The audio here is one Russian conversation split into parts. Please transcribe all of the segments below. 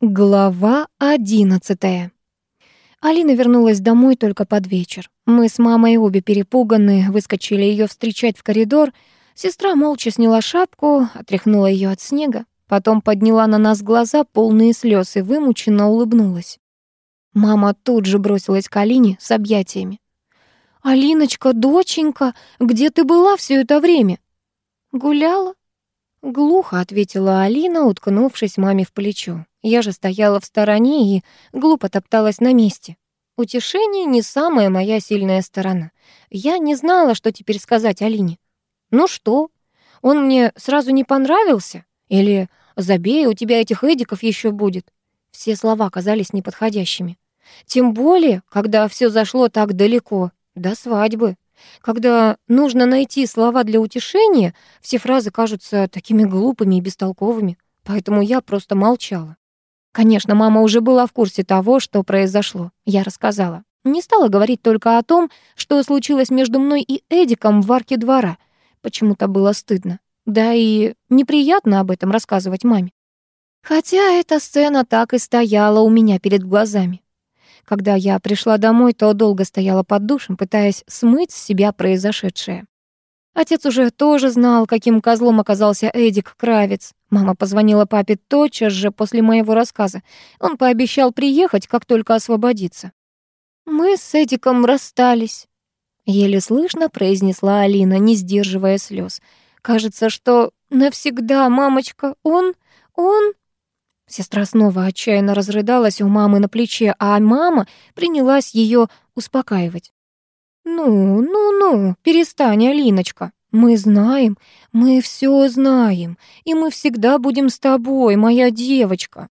Глава одиннадцатая. Алина вернулась домой только под вечер. Мы с мамой обе перепуганные, выскочили ее встречать в коридор. Сестра молча сняла шапку, отряхнула ее от снега, потом подняла на нас глаза, полные слез, и вымученно улыбнулась. Мама тут же бросилась к Алине с объятиями. «Алиночка, доченька, где ты была все это время?» «Гуляла?» Глухо ответила Алина, уткнувшись маме в плечо. Я же стояла в стороне и глупо топталась на месте. Утешение не самая моя сильная сторона. Я не знала, что теперь сказать Алине. Ну что? Он мне сразу не понравился? Или «забей, у тебя этих эдиков еще будет»? Все слова казались неподходящими. Тем более, когда все зашло так далеко, до свадьбы. Когда нужно найти слова для утешения, все фразы кажутся такими глупыми и бестолковыми, поэтому я просто молчала. Конечно, мама уже была в курсе того, что произошло. Я рассказала. Не стала говорить только о том, что случилось между мной и Эдиком в арке двора. Почему-то было стыдно. Да и неприятно об этом рассказывать маме. Хотя эта сцена так и стояла у меня перед глазами. Когда я пришла домой, то долго стояла под душем, пытаясь смыть с себя произошедшее. Отец уже тоже знал, каким козлом оказался Эдик Кравец. Мама позвонила папе тотчас же после моего рассказа. Он пообещал приехать, как только освободится. «Мы с Эдиком расстались», — еле слышно произнесла Алина, не сдерживая слез. «Кажется, что навсегда, мамочка, он, он...» Сестра снова отчаянно разрыдалась у мамы на плече, а мама принялась ее успокаивать. «Ну, ну, ну, перестань, Алиночка. Мы знаем, мы все знаем, и мы всегда будем с тобой, моя девочка».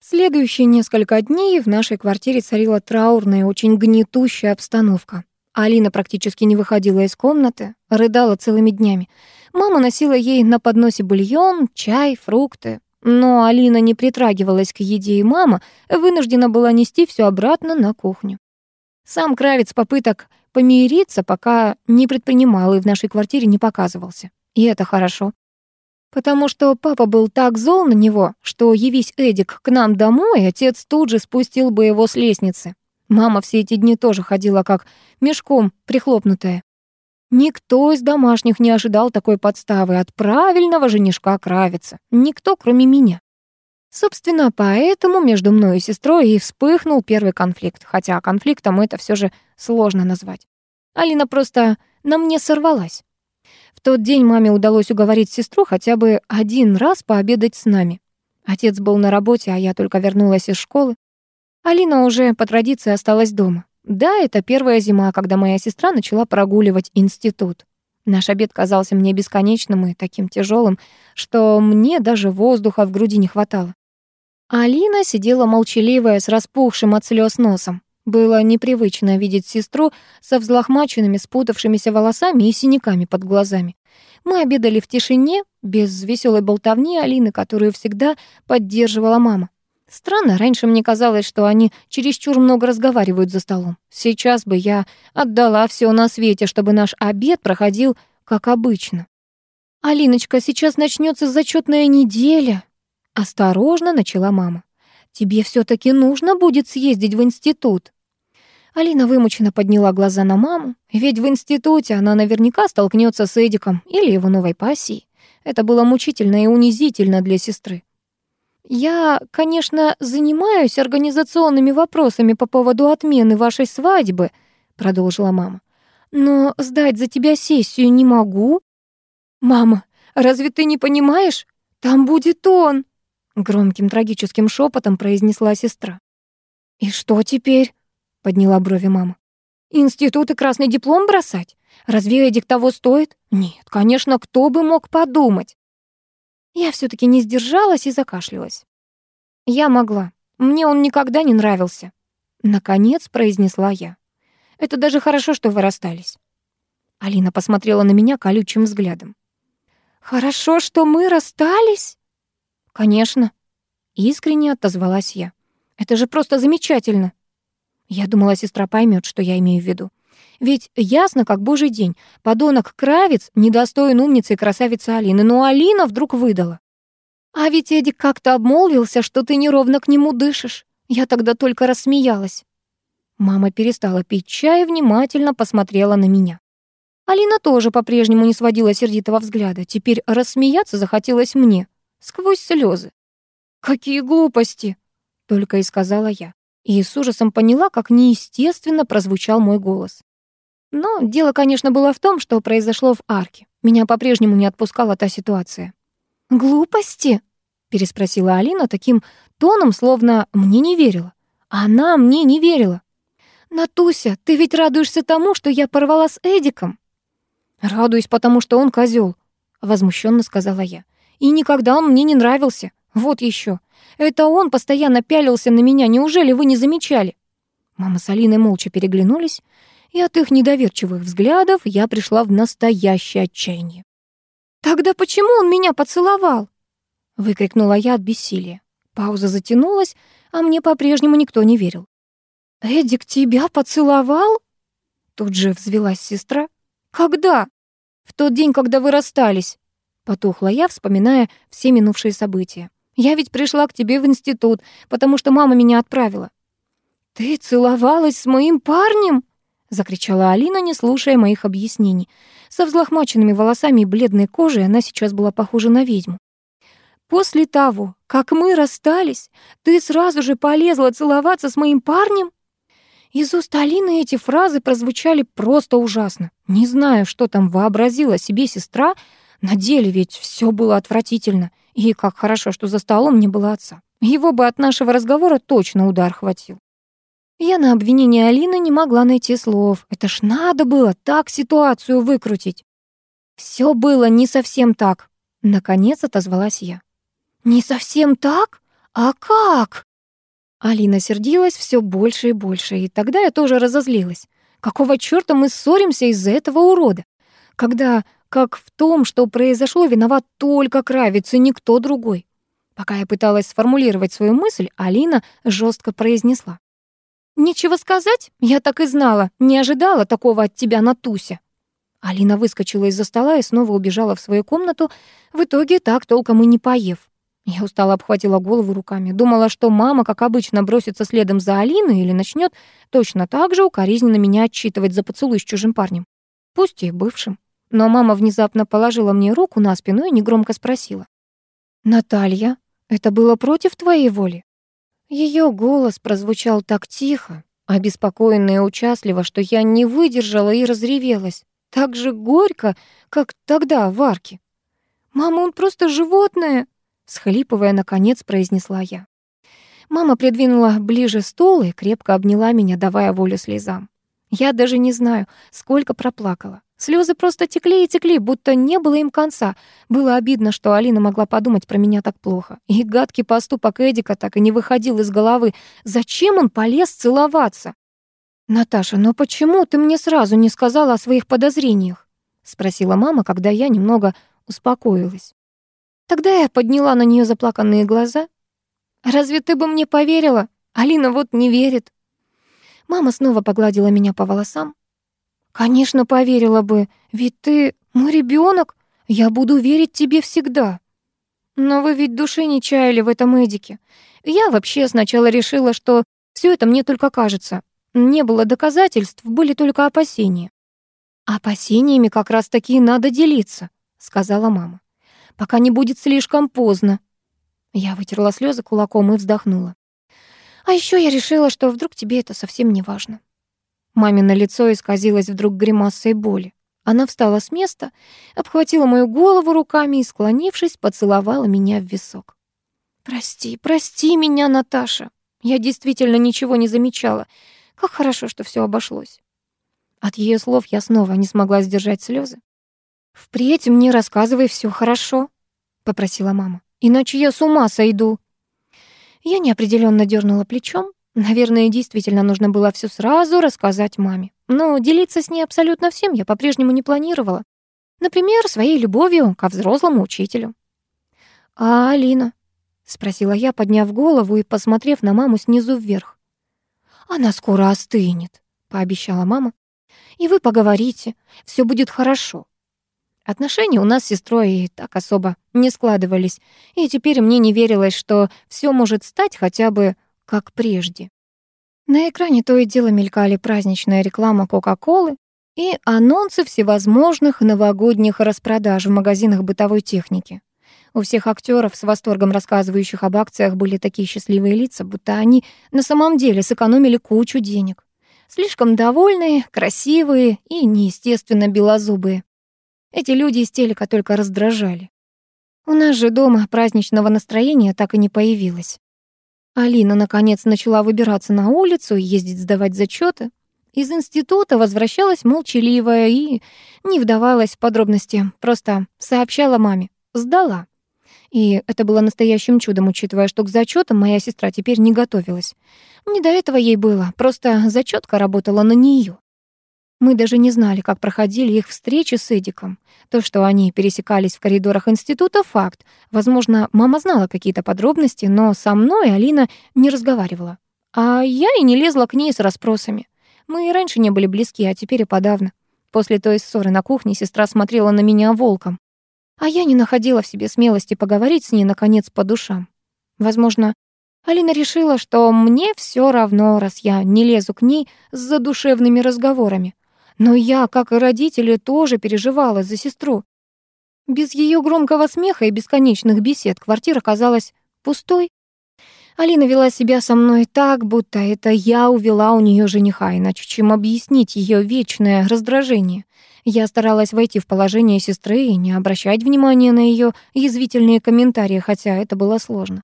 Следующие несколько дней в нашей квартире царила траурная, очень гнетущая обстановка. Алина практически не выходила из комнаты, рыдала целыми днями. Мама носила ей на подносе бульон, чай, фрукты. Но Алина не притрагивалась к еде, и мама вынуждена была нести все обратно на кухню. Сам Кравец попыток помириться пока не предпринимал и в нашей квартире не показывался. И это хорошо. Потому что папа был так зол на него, что явись Эдик к нам домой, отец тут же спустил бы его с лестницы. Мама все эти дни тоже ходила как мешком прихлопнутая. Никто из домашних не ожидал такой подставы от правильного женишка Кравица. Никто, кроме меня. Собственно, поэтому между мной и сестрой и вспыхнул первый конфликт, хотя конфликтом это все же сложно назвать. Алина просто на мне сорвалась. В тот день маме удалось уговорить сестру хотя бы один раз пообедать с нами. Отец был на работе, а я только вернулась из школы. Алина уже по традиции осталась дома. Да, это первая зима, когда моя сестра начала прогуливать институт. Наш обед казался мне бесконечным и таким тяжелым, что мне даже воздуха в груди не хватало. Алина сидела молчаливая, с распухшим от слез носом. Было непривычно видеть сестру со взлохмаченными, спутавшимися волосами и синяками под глазами. Мы обедали в тишине, без веселой болтовни Алины, которую всегда поддерживала мама. Странно, раньше мне казалось, что они чересчур много разговаривают за столом. Сейчас бы я отдала все на свете, чтобы наш обед проходил как обычно. «Алиночка, сейчас начнется зачетная неделя», — осторожно начала мама. «Тебе все таки нужно будет съездить в институт». Алина вымученно подняла глаза на маму, ведь в институте она наверняка столкнется с Эдиком или его новой пассией. Это было мучительно и унизительно для сестры. «Я, конечно, занимаюсь организационными вопросами по поводу отмены вашей свадьбы», — продолжила мама. «Но сдать за тебя сессию не могу». «Мама, разве ты не понимаешь? Там будет он!» Громким трагическим шепотом произнесла сестра. «И что теперь?» — подняла брови мама. «Институт и красный диплом бросать? Разве Эдик того стоит? Нет, конечно, кто бы мог подумать?» Я все таки не сдержалась и закашлялась. Я могла. Мне он никогда не нравился. Наконец произнесла я. Это даже хорошо, что вы расстались. Алина посмотрела на меня колючим взглядом. «Хорошо, что мы расстались?» «Конечно», — искренне отозвалась я. «Это же просто замечательно». Я думала, сестра поймет, что я имею в виду. Ведь ясно, как божий день, подонок Кравец недостоин умницы и красавицы Алины, но Алина вдруг выдала. А ведь Эдик как-то обмолвился, что ты неровно к нему дышишь. Я тогда только рассмеялась. Мама перестала пить чай и внимательно посмотрела на меня. Алина тоже по-прежнему не сводила сердитого взгляда. Теперь рассмеяться захотелось мне, сквозь слезы. «Какие глупости!» — только и сказала я. И с ужасом поняла, как неестественно прозвучал мой голос. Но дело, конечно, было в том, что произошло в арке. Меня по-прежнему не отпускала та ситуация. «Глупости?» — переспросила Алина таким тоном, словно мне не верила. Она мне не верила. «Натуся, ты ведь радуешься тому, что я порвала с Эдиком?» «Радуюсь, потому что он козел, возмущенно сказала я. «И никогда он мне не нравился. Вот еще. Это он постоянно пялился на меня, неужели вы не замечали?» Мама с Алиной молча переглянулись, и от их недоверчивых взглядов я пришла в настоящее отчаяние. «Тогда почему он меня поцеловал?» — выкрикнула я от бессилия. Пауза затянулась, а мне по-прежнему никто не верил. «Эдик тебя поцеловал?» Тут же взвелась сестра. «Когда?» «В тот день, когда вы расстались», — потухла я, вспоминая все минувшие события. «Я ведь пришла к тебе в институт, потому что мама меня отправила». «Ты целовалась с моим парнем?» — закричала Алина, не слушая моих объяснений. Со взлохмаченными волосами и бледной кожей она сейчас была похожа на ведьму. «После того, как мы расстались, ты сразу же полезла целоваться с моим парнем?» Из уст Алины эти фразы прозвучали просто ужасно. Не знаю, что там вообразила себе сестра, на деле ведь все было отвратительно. И как хорошо, что за столом не было отца. Его бы от нашего разговора точно удар хватил. Я на обвинение Алины не могла найти слов. Это ж надо было так ситуацию выкрутить. Все было не совсем так. Наконец отозвалась я. Не совсем так? А как? Алина сердилась все больше и больше, и тогда я тоже разозлилась. Какого чёрта мы ссоримся из-за этого урода? Когда, как в том, что произошло, виноват только Кравец и никто другой. Пока я пыталась сформулировать свою мысль, Алина жестко произнесла. «Нечего сказать? Я так и знала. Не ожидала такого от тебя, Натуся». Алина выскочила из-за стола и снова убежала в свою комнату, в итоге так толком и не поев. Я устало обхватила голову руками. Думала, что мама, как обычно, бросится следом за Алиной или начнет точно так же укоризненно меня отчитывать за поцелуй с чужим парнем. Пусть и бывшим. Но мама внезапно положила мне руку на спину и негромко спросила. «Наталья, это было против твоей воли?» Ее голос прозвучал так тихо, обеспокоенно и участливо, что я не выдержала и разревелась. Так же горько, как тогда в арке. «Мама, он просто животное!» Схлипывая, наконец, произнесла я. Мама придвинула ближе стул и крепко обняла меня, давая волю слезам. Я даже не знаю, сколько проплакала. Слезы просто текли и текли, будто не было им конца. Было обидно, что Алина могла подумать про меня так плохо. И гадкий поступок Эдика так и не выходил из головы. Зачем он полез целоваться? «Наташа, но почему ты мне сразу не сказала о своих подозрениях?» — спросила мама, когда я немного успокоилась. Тогда я подняла на нее заплаканные глаза. «Разве ты бы мне поверила? Алина вот не верит». Мама снова погладила меня по волосам. «Конечно, поверила бы, ведь ты мой ребенок. Я буду верить тебе всегда». «Но вы ведь души не чаяли в этом Эдике. Я вообще сначала решила, что все это мне только кажется. Не было доказательств, были только опасения». «Опасениями как раз-таки надо делиться», — сказала мама пока не будет слишком поздно. Я вытерла слезы кулаком и вздохнула. А еще я решила, что вдруг тебе это совсем не важно. Мамино лицо исказилось вдруг гримасой боли. Она встала с места, обхватила мою голову руками и, склонившись, поцеловала меня в висок. «Прости, прости меня, Наташа. Я действительно ничего не замечала. Как хорошо, что все обошлось». От ее слов я снова не смогла сдержать слезы. «Впредь мне рассказывай все хорошо», — попросила мама. «Иначе я с ума сойду». Я неопределенно дернула плечом. Наверное, действительно нужно было все сразу рассказать маме. Но делиться с ней абсолютно всем я по-прежнему не планировала. Например, своей любовью ко взрослому учителю. «А Алина?» — спросила я, подняв голову и посмотрев на маму снизу вверх. «Она скоро остынет», — пообещала мама. «И вы поговорите, все будет хорошо. Отношения у нас с сестрой и так особо не складывались, и теперь мне не верилось, что все может стать хотя бы как прежде. На экране то и дело мелькали праздничная реклама Кока-Колы и анонсы всевозможных новогодних распродаж в магазинах бытовой техники. У всех актеров, с восторгом рассказывающих об акциях, были такие счастливые лица, будто они на самом деле сэкономили кучу денег. Слишком довольные, красивые и неестественно белозубые. Эти люди из телека только раздражали. У нас же дома праздничного настроения так и не появилось. Алина, наконец, начала выбираться на улицу и ездить сдавать зачеты. Из института возвращалась молчаливая и не вдавалась в подробности, просто сообщала маме «сдала». И это было настоящим чудом, учитывая, что к зачетам моя сестра теперь не готовилась. Не до этого ей было, просто зачетка работала на нее. Мы даже не знали, как проходили их встречи с Эдиком. То, что они пересекались в коридорах института, факт. Возможно, мама знала какие-то подробности, но со мной Алина не разговаривала. А я и не лезла к ней с расспросами. Мы и раньше не были близки, а теперь и подавно. После той ссоры на кухне сестра смотрела на меня волком. А я не находила в себе смелости поговорить с ней, наконец, по душам. Возможно, Алина решила, что мне все равно, раз я не лезу к ней с задушевными разговорами. Но я, как и родители, тоже переживала за сестру. Без ее громкого смеха и бесконечных бесед квартира казалась пустой. Алина вела себя со мной так, будто это я увела у нее жениха, иначе чем объяснить ее вечное раздражение. Я старалась войти в положение сестры и не обращать внимания на ее язвительные комментарии, хотя это было сложно.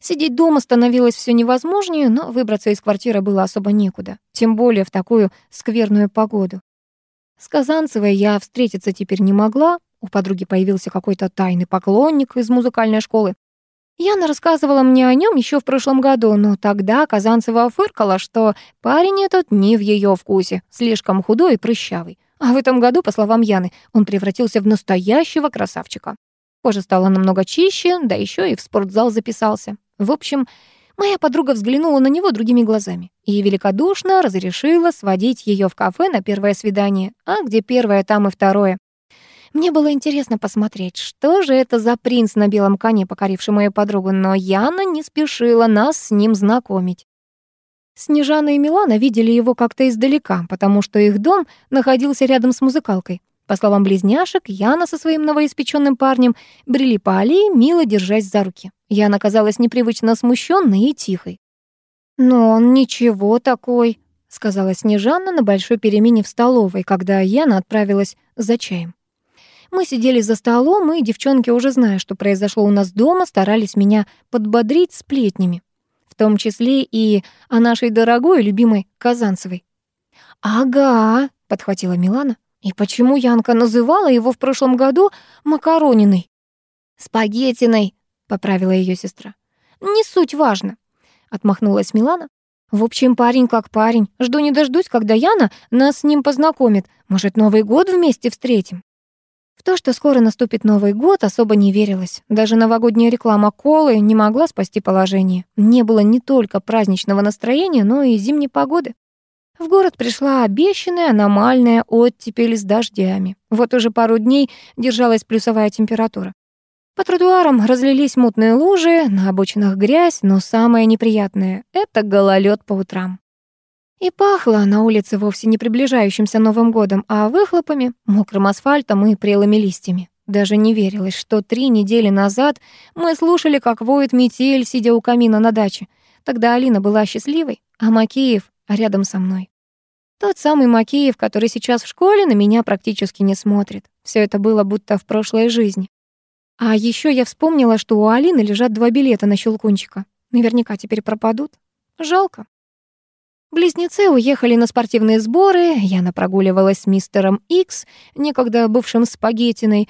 Сидеть дома становилось все невозможнее, но выбраться из квартиры было особо некуда, тем более в такую скверную погоду. С Казанцевой я встретиться теперь не могла, у подруги появился какой-то тайный поклонник из музыкальной школы. Яна рассказывала мне о нем еще в прошлом году, но тогда Казанцева фыркала, что парень этот не в ее вкусе, слишком худой и прыщавый. А в этом году, по словам Яны, он превратился в настоящего красавчика. Кожа стала намного чище, да еще и в спортзал записался. В общем, моя подруга взглянула на него другими глазами и великодушно разрешила сводить ее в кафе на первое свидание, а где первое, там и второе. Мне было интересно посмотреть, что же это за принц на белом коне, покоривший мою подругу, но Яна не спешила нас с ним знакомить. Снежана и Милана видели его как-то издалека, потому что их дом находился рядом с музыкалкой. По словам близняшек, Яна со своим новоиспеченным парнем брели по аллее, мило держась за руки. Яна казалась непривычно смущенной и тихой. «Но он ничего такой», — сказала Снежана на большой перемене в столовой, когда Яна отправилась за чаем. Мы сидели за столом, и девчонки, уже зная, что произошло у нас дома, старались меня подбодрить сплетнями, в том числе и о нашей дорогой и любимой Казанцевой. «Ага», — подхватила Милана. «И почему Янка называла его в прошлом году макарониной?» «Спагеттиной», — поправила ее сестра. «Не суть важно», — отмахнулась Милана. «В общем, парень как парень. Жду не дождусь, когда Яна нас с ним познакомит. Может, Новый год вместе встретим?» В то, что скоро наступит Новый год, особо не верилось. Даже новогодняя реклама колы не могла спасти положение. Не было не только праздничного настроения, но и зимней погоды. В город пришла обещанная аномальная оттепель с дождями. Вот уже пару дней держалась плюсовая температура. По тротуарам разлились мутные лужи, на обочинах грязь, но самое неприятное — это гололед по утрам. И пахло на улице вовсе не приближающимся Новым годом, а выхлопами, мокрым асфальтом и прелыми листьями. Даже не верилось, что три недели назад мы слушали, как воет метель, сидя у камина на даче. Тогда Алина была счастливой, а Макеев рядом со мной. Тот самый Макеев, который сейчас в школе, на меня практически не смотрит. Все это было будто в прошлой жизни. А еще я вспомнила, что у Алины лежат два билета на Щелкунчика. Наверняка теперь пропадут. Жалко. Близнецы уехали на спортивные сборы, Яна прогуливалась с мистером Икс, некогда бывшим спагеттиной,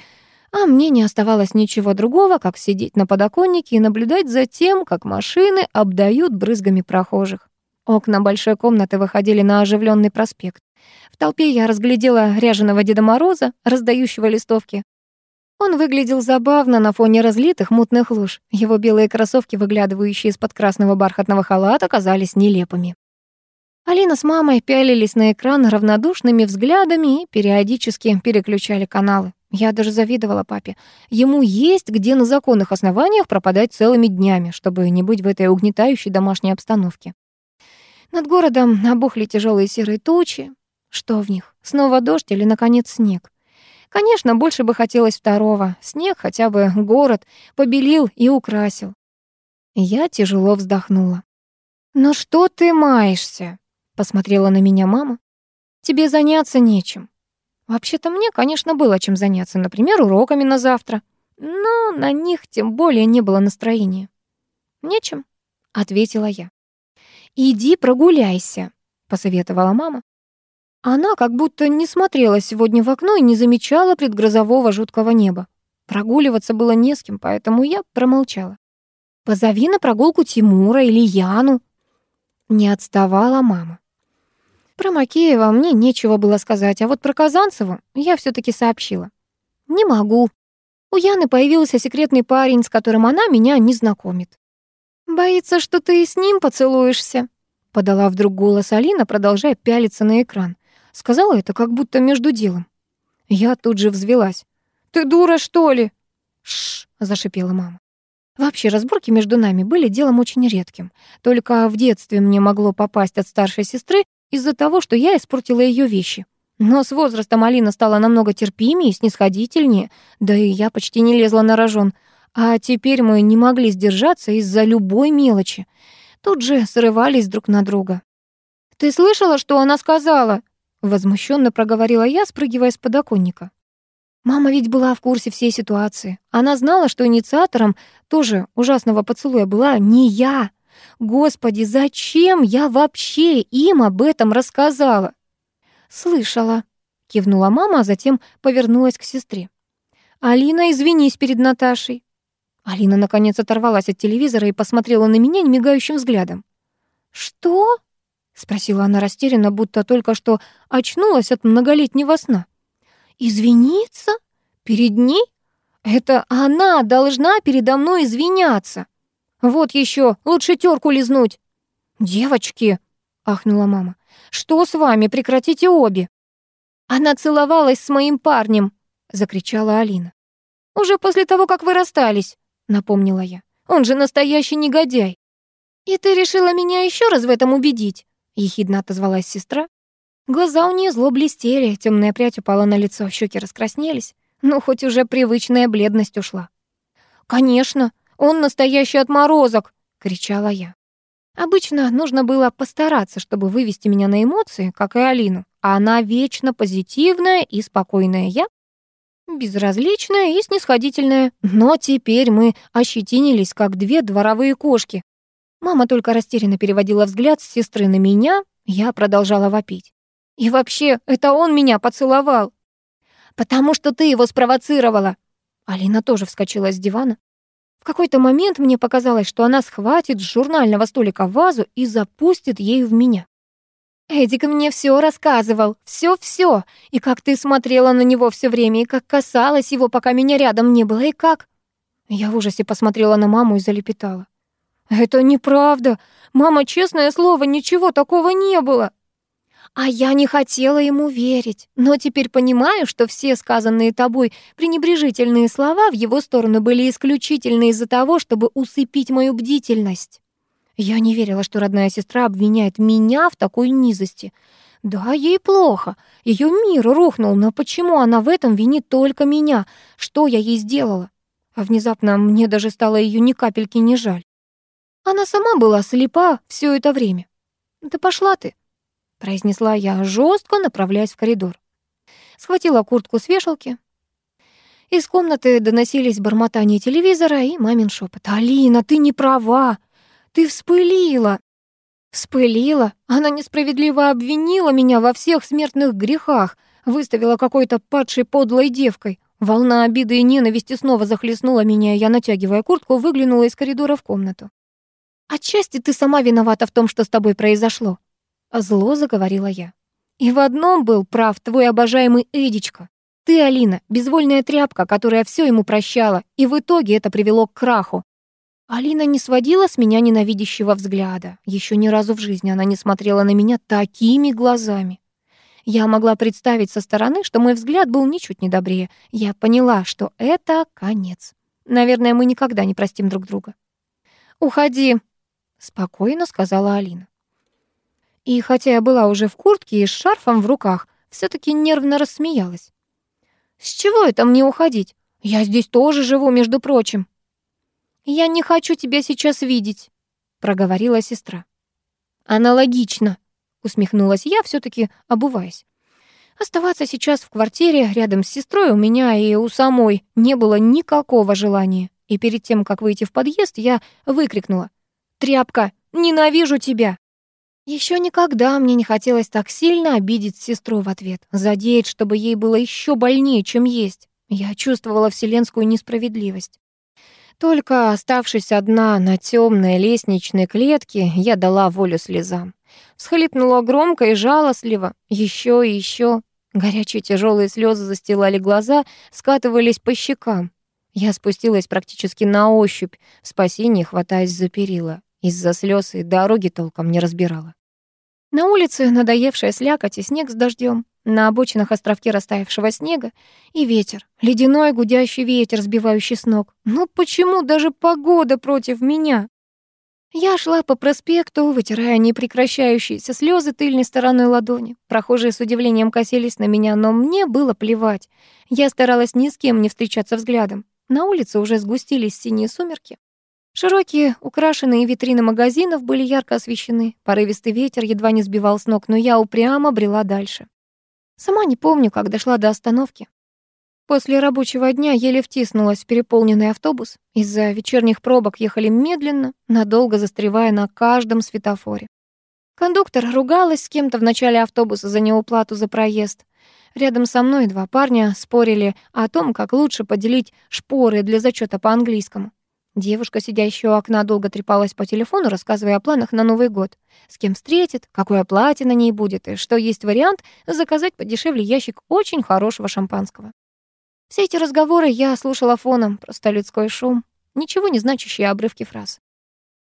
а мне не оставалось ничего другого, как сидеть на подоконнике и наблюдать за тем, как машины обдают брызгами прохожих. Окна большой комнаты выходили на оживленный проспект. В толпе я разглядела ряженого Деда Мороза, раздающего листовки. Он выглядел забавно на фоне разлитых мутных луж. Его белые кроссовки, выглядывающие из-под красного бархатного халата, казались нелепыми. Алина с мамой пялились на экран равнодушными взглядами и периодически переключали каналы. Я даже завидовала папе. Ему есть где на законных основаниях пропадать целыми днями, чтобы не быть в этой угнетающей домашней обстановке. Над городом набухли тяжелые серые тучи. Что в них? Снова дождь или, наконец, снег? Конечно, больше бы хотелось второго. Снег хотя бы город побелил и украсил. Я тяжело вздохнула. «Ну что ты маешься?» — посмотрела на меня мама. «Тебе заняться нечем». Вообще-то мне, конечно, было чем заняться, например, уроками на завтра. Но на них тем более не было настроения. «Нечем», — ответила я. «Иди прогуляйся», — посоветовала мама. Она как будто не смотрела сегодня в окно и не замечала предгрозового жуткого неба. Прогуливаться было не с кем, поэтому я промолчала. «Позови на прогулку Тимура или Яну». Не отставала мама. Про Макеева мне нечего было сказать, а вот про Казанцеву я все таки сообщила. «Не могу. У Яны появился секретный парень, с которым она меня не знакомит». «Боится, что ты и с ним поцелуешься», — подала вдруг голос Алина, продолжая пялиться на экран. Сказала это как будто между делом. Я тут же взвелась. «Ты дура, что ли?» «Шш!» — зашипела мама. Вообще, разборки между нами были делом очень редким. Только в детстве мне могло попасть от старшей сестры из-за того, что я испортила ее вещи. Но с возрастом Алина стала намного терпимее и снисходительнее, да и я почти не лезла на рожон. А теперь мы не могли сдержаться из-за любой мелочи. Тут же срывались друг на друга. «Ты слышала, что она сказала?» Возмущенно проговорила я, спрыгивая с подоконника. Мама ведь была в курсе всей ситуации. Она знала, что инициатором тоже ужасного поцелуя была не я. Господи, зачем я вообще им об этом рассказала? Слышала, кивнула мама, а затем повернулась к сестре. Алина, извинись перед Наташей. Алина наконец оторвалась от телевизора и посмотрела на меня немигающим взглядом. Что? спросила она растерянно, будто только что очнулась от многолетнего сна. Извиниться? Перед ней? Это она должна передо мной извиняться. Вот еще, лучше терку лизнуть. Девочки, ахнула мама. Что с вами? Прекратите обе. Она целовалась с моим парнем, закричала Алина. Уже после того, как вы расстались, напомнила я. Он же настоящий негодяй. И ты решила меня еще раз в этом убедить? ехидно отозвалась сестра. Глаза у нее зло блестели, темная прядь упала на лицо, щеки раскраснелись. Ну, хоть уже привычная бледность ушла. «Конечно, он настоящий отморозок!» — кричала я. Обычно нужно было постараться, чтобы вывести меня на эмоции, как и Алину, а она вечно позитивная и спокойная я, безразличная и снисходительная. Но теперь мы ощетинились, как две дворовые кошки, Мама только растерянно переводила взгляд с сестры на меня, я продолжала вопить. «И вообще, это он меня поцеловал!» «Потому что ты его спровоцировала!» Алина тоже вскочила с дивана. В какой-то момент мне показалось, что она схватит с журнального столика вазу и запустит ею в меня. Эдик мне все рассказывал, все-все, и как ты смотрела на него все время, и как касалась его, пока меня рядом не было, и как... Я в ужасе посмотрела на маму и залепетала. «Это неправда. Мама, честное слово, ничего такого не было». А я не хотела ему верить, но теперь понимаю, что все сказанные тобой пренебрежительные слова в его сторону были исключительно из-за того, чтобы усыпить мою бдительность. Я не верила, что родная сестра обвиняет меня в такой низости. Да, ей плохо, ее мир рухнул, но почему она в этом винит только меня? Что я ей сделала? А внезапно мне даже стало ее ни капельки не жаль. Она сама была слепа все это время. «Да пошла ты», — произнесла я, жестко направляясь в коридор. Схватила куртку с вешалки. Из комнаты доносились бормотания телевизора и мамин шепот. «Алина, ты не права! Ты вспылила!» Вспылила. Она несправедливо обвинила меня во всех смертных грехах, выставила какой-то падшей подлой девкой. Волна обиды и ненависти снова захлестнула меня, я, натягивая куртку, выглянула из коридора в комнату. «Отчасти ты сама виновата в том, что с тобой произошло», — зло заговорила я. «И в одном был прав твой обожаемый Эдичка. Ты, Алина, безвольная тряпка, которая все ему прощала, и в итоге это привело к краху. Алина не сводила с меня ненавидящего взгляда. Еще ни разу в жизни она не смотрела на меня такими глазами. Я могла представить со стороны, что мой взгляд был ничуть не добрее. Я поняла, что это конец. Наверное, мы никогда не простим друг друга. «Уходи», — спокойно сказала Алина. И хотя я была уже в куртке и с шарфом в руках, все таки нервно рассмеялась. «С чего это мне уходить? Я здесь тоже живу, между прочим». «Я не хочу тебя сейчас видеть», — проговорила сестра. «Аналогично», — усмехнулась я, все таки обуваясь. Оставаться сейчас в квартире рядом с сестрой у меня и у самой не было никакого желания. И перед тем, как выйти в подъезд, я выкрикнула. «Тряпка, ненавижу тебя!» Еще никогда мне не хотелось так сильно обидеть сестру в ответ, задеть, чтобы ей было еще больнее, чем есть. Я чувствовала вселенскую несправедливость. Только оставшись одна на темной лестничной клетке, я дала волю слезам. Всхлипнула громко и жалостливо, еще и еще. Горячие тяжелые слезы застилали глаза, скатывались по щекам. Я спустилась практически на ощупь, в спасении хватаясь за перила. Из-за слез и дороги толком не разбирала. На улице надоевшая слякоть и снег с дождем, на обочинах островки растаявшего снега и ветер, ледяной гудящий ветер, сбивающий с ног. Ну почему даже погода против меня? Я шла по проспекту, вытирая непрекращающиеся слезы тыльной стороной ладони. Прохожие с удивлением косились на меня, но мне было плевать. Я старалась ни с кем не встречаться взглядом. На улице уже сгустились синие сумерки. Широкие, украшенные витрины магазинов были ярко освещены. Порывистый ветер едва не сбивал с ног, но я упрямо брела дальше. Сама не помню, как дошла до остановки. После рабочего дня еле втиснулась в переполненный автобус. Из-за вечерних пробок ехали медленно, надолго застревая на каждом светофоре. Кондуктор ругалась с кем-то в начале автобуса за неуплату за проезд. Рядом со мной два парня спорили о том, как лучше поделить шпоры для зачета по английскому. Девушка, сидящая у окна, долго трепалась по телефону, рассказывая о планах на Новый год. С кем встретит, какое платье на ней будет, и что есть вариант заказать подешевле ящик очень хорошего шампанского. Все эти разговоры я слушала фоном, просто людской шум, ничего не значащие обрывки фраз.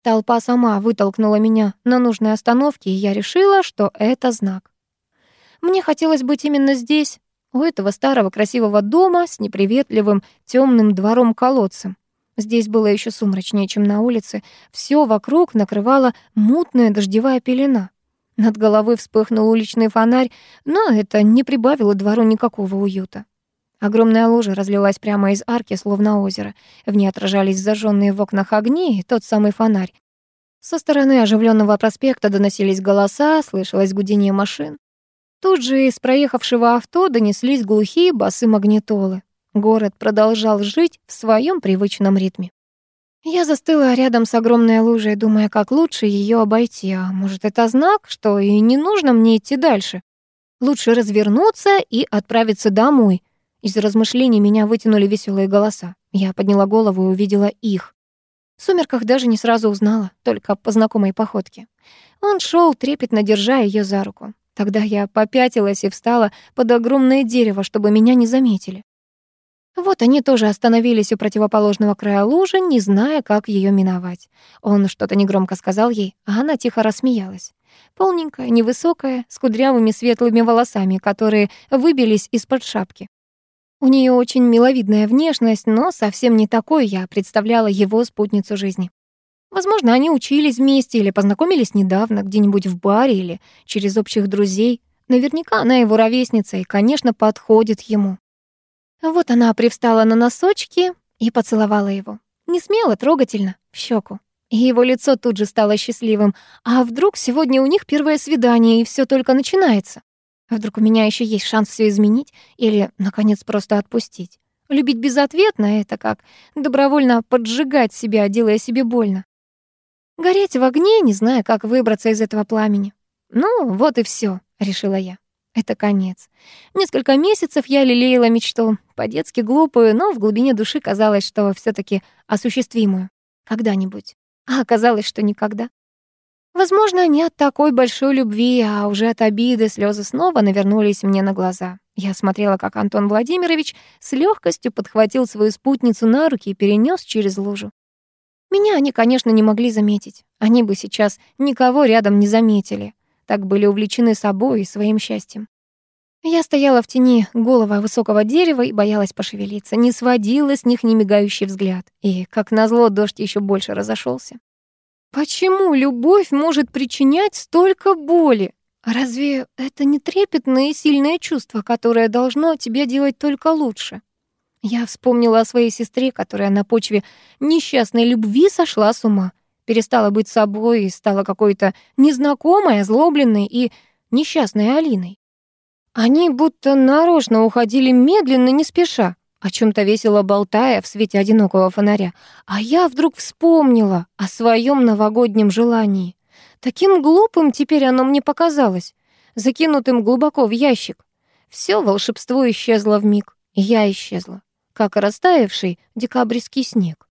Толпа сама вытолкнула меня на нужной остановке, и я решила, что это знак. Мне хотелось быть именно здесь, у этого старого красивого дома с неприветливым темным двором-колодцем, Здесь было еще сумрачнее, чем на улице. Все вокруг накрывала мутная дождевая пелена. Над головой вспыхнул уличный фонарь, но это не прибавило двору никакого уюта. Огромная лужа разлилась прямо из арки, словно озеро. В ней отражались зажженные в окнах огни и тот самый фонарь. Со стороны оживленного проспекта доносились голоса, слышалось гудение машин. Тут же из проехавшего авто донеслись глухие басы магнитолы. Город продолжал жить в своем привычном ритме. Я застыла рядом с огромной лужей, думая, как лучше ее обойти. А может, это знак, что и не нужно мне идти дальше? Лучше развернуться и отправиться домой. Из размышлений меня вытянули веселые голоса. Я подняла голову и увидела их. В сумерках даже не сразу узнала, только по знакомой походке. Он шел, трепетно держа ее за руку. Тогда я попятилась и встала под огромное дерево, чтобы меня не заметили. Вот они тоже остановились у противоположного края лужи, не зная, как ее миновать. Он что-то негромко сказал ей, а она тихо рассмеялась. Полненькая, невысокая, с кудрявыми светлыми волосами, которые выбились из-под шапки. У нее очень миловидная внешность, но совсем не такой я представляла его спутницу жизни. Возможно, они учились вместе или познакомились недавно, где-нибудь в баре или через общих друзей. Наверняка она его ровесница и, конечно, подходит ему. Вот она привстала на носочки и поцеловала его. Не смело, трогательно, в щеку. И его лицо тут же стало счастливым. А вдруг сегодня у них первое свидание, и все только начинается? Вдруг у меня еще есть шанс все изменить или, наконец, просто отпустить? Любить безответно — это как добровольно поджигать себя, делая себе больно. Гореть в огне, не зная, как выбраться из этого пламени. Ну, вот и все, решила я. Это конец. Несколько месяцев я лелеяла мечту, по-детски глупую, но в глубине души казалось, что все таки осуществимую. Когда-нибудь. А оказалось, что никогда. Возможно, не от такой большой любви, а уже от обиды слезы снова навернулись мне на глаза. Я смотрела, как Антон Владимирович с легкостью подхватил свою спутницу на руки и перенес через лужу. Меня они, конечно, не могли заметить. Они бы сейчас никого рядом не заметили так были увлечены собой и своим счастьем. Я стояла в тени голого высокого дерева и боялась пошевелиться, не сводила с них немигающий взгляд. И, как назло, дождь еще больше разошелся. Почему любовь может причинять столько боли? Разве это не трепетное и сильное чувство, которое должно тебя делать только лучше? Я вспомнила о своей сестре, которая на почве несчастной любви сошла с ума, перестала быть собой и стала какой-то незнакомой, озлобленной и несчастной Алиной. Они будто нарочно уходили медленно, не спеша, о чем то весело болтая в свете одинокого фонаря. А я вдруг вспомнила о своем новогоднем желании. Таким глупым теперь оно мне показалось, закинутым глубоко в ящик. Все волшебство исчезло в миг, и я исчезла, как растаявший декабрьский снег.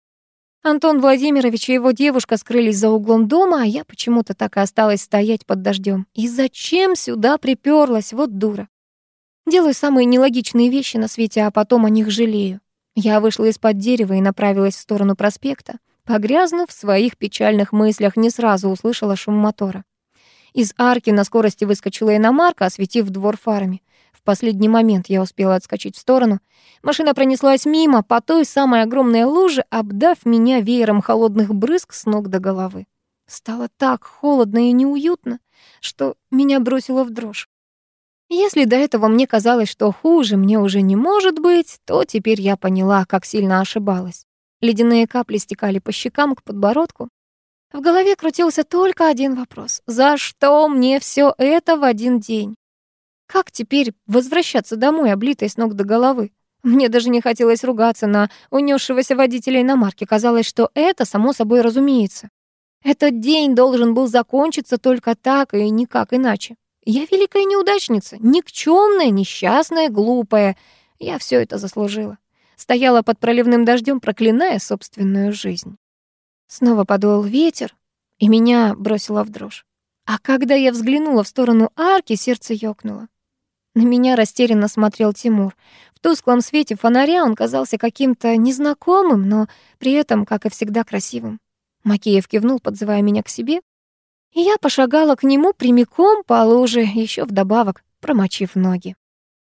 Антон Владимирович и его девушка скрылись за углом дома, а я почему-то так и осталась стоять под дождем. И зачем сюда приперлась, вот дура. Делаю самые нелогичные вещи на свете, а потом о них жалею. Я вышла из-под дерева и направилась в сторону проспекта. Погрязнув в своих печальных мыслях, не сразу услышала шум мотора. Из арки на скорости выскочила иномарка, осветив двор фарами. В последний момент я успела отскочить в сторону. Машина пронеслась мимо, по той самой огромной луже, обдав меня веером холодных брызг с ног до головы. Стало так холодно и неуютно, что меня бросило в дрожь. Если до этого мне казалось, что хуже мне уже не может быть, то теперь я поняла, как сильно ошибалась. Ледяные капли стекали по щекам к подбородку. В голове крутился только один вопрос. За что мне все это в один день? Как теперь возвращаться домой, облитой с ног до головы? Мне даже не хотелось ругаться на унесшегося водителя иномарки. Казалось, что это само собой разумеется. Этот день должен был закончиться только так и никак иначе. Я великая неудачница, никчемная, несчастная, глупая. Я все это заслужила. Стояла под проливным дождем, проклиная собственную жизнь. Снова подул ветер, и меня бросило в дрожь. А когда я взглянула в сторону арки, сердце ёкнуло. На меня растерянно смотрел Тимур. В тусклом свете фонаря он казался каким-то незнакомым, но при этом, как и всегда, красивым. Макеев кивнул, подзывая меня к себе, и я пошагала к нему прямиком по луже, еще вдобавок промочив ноги.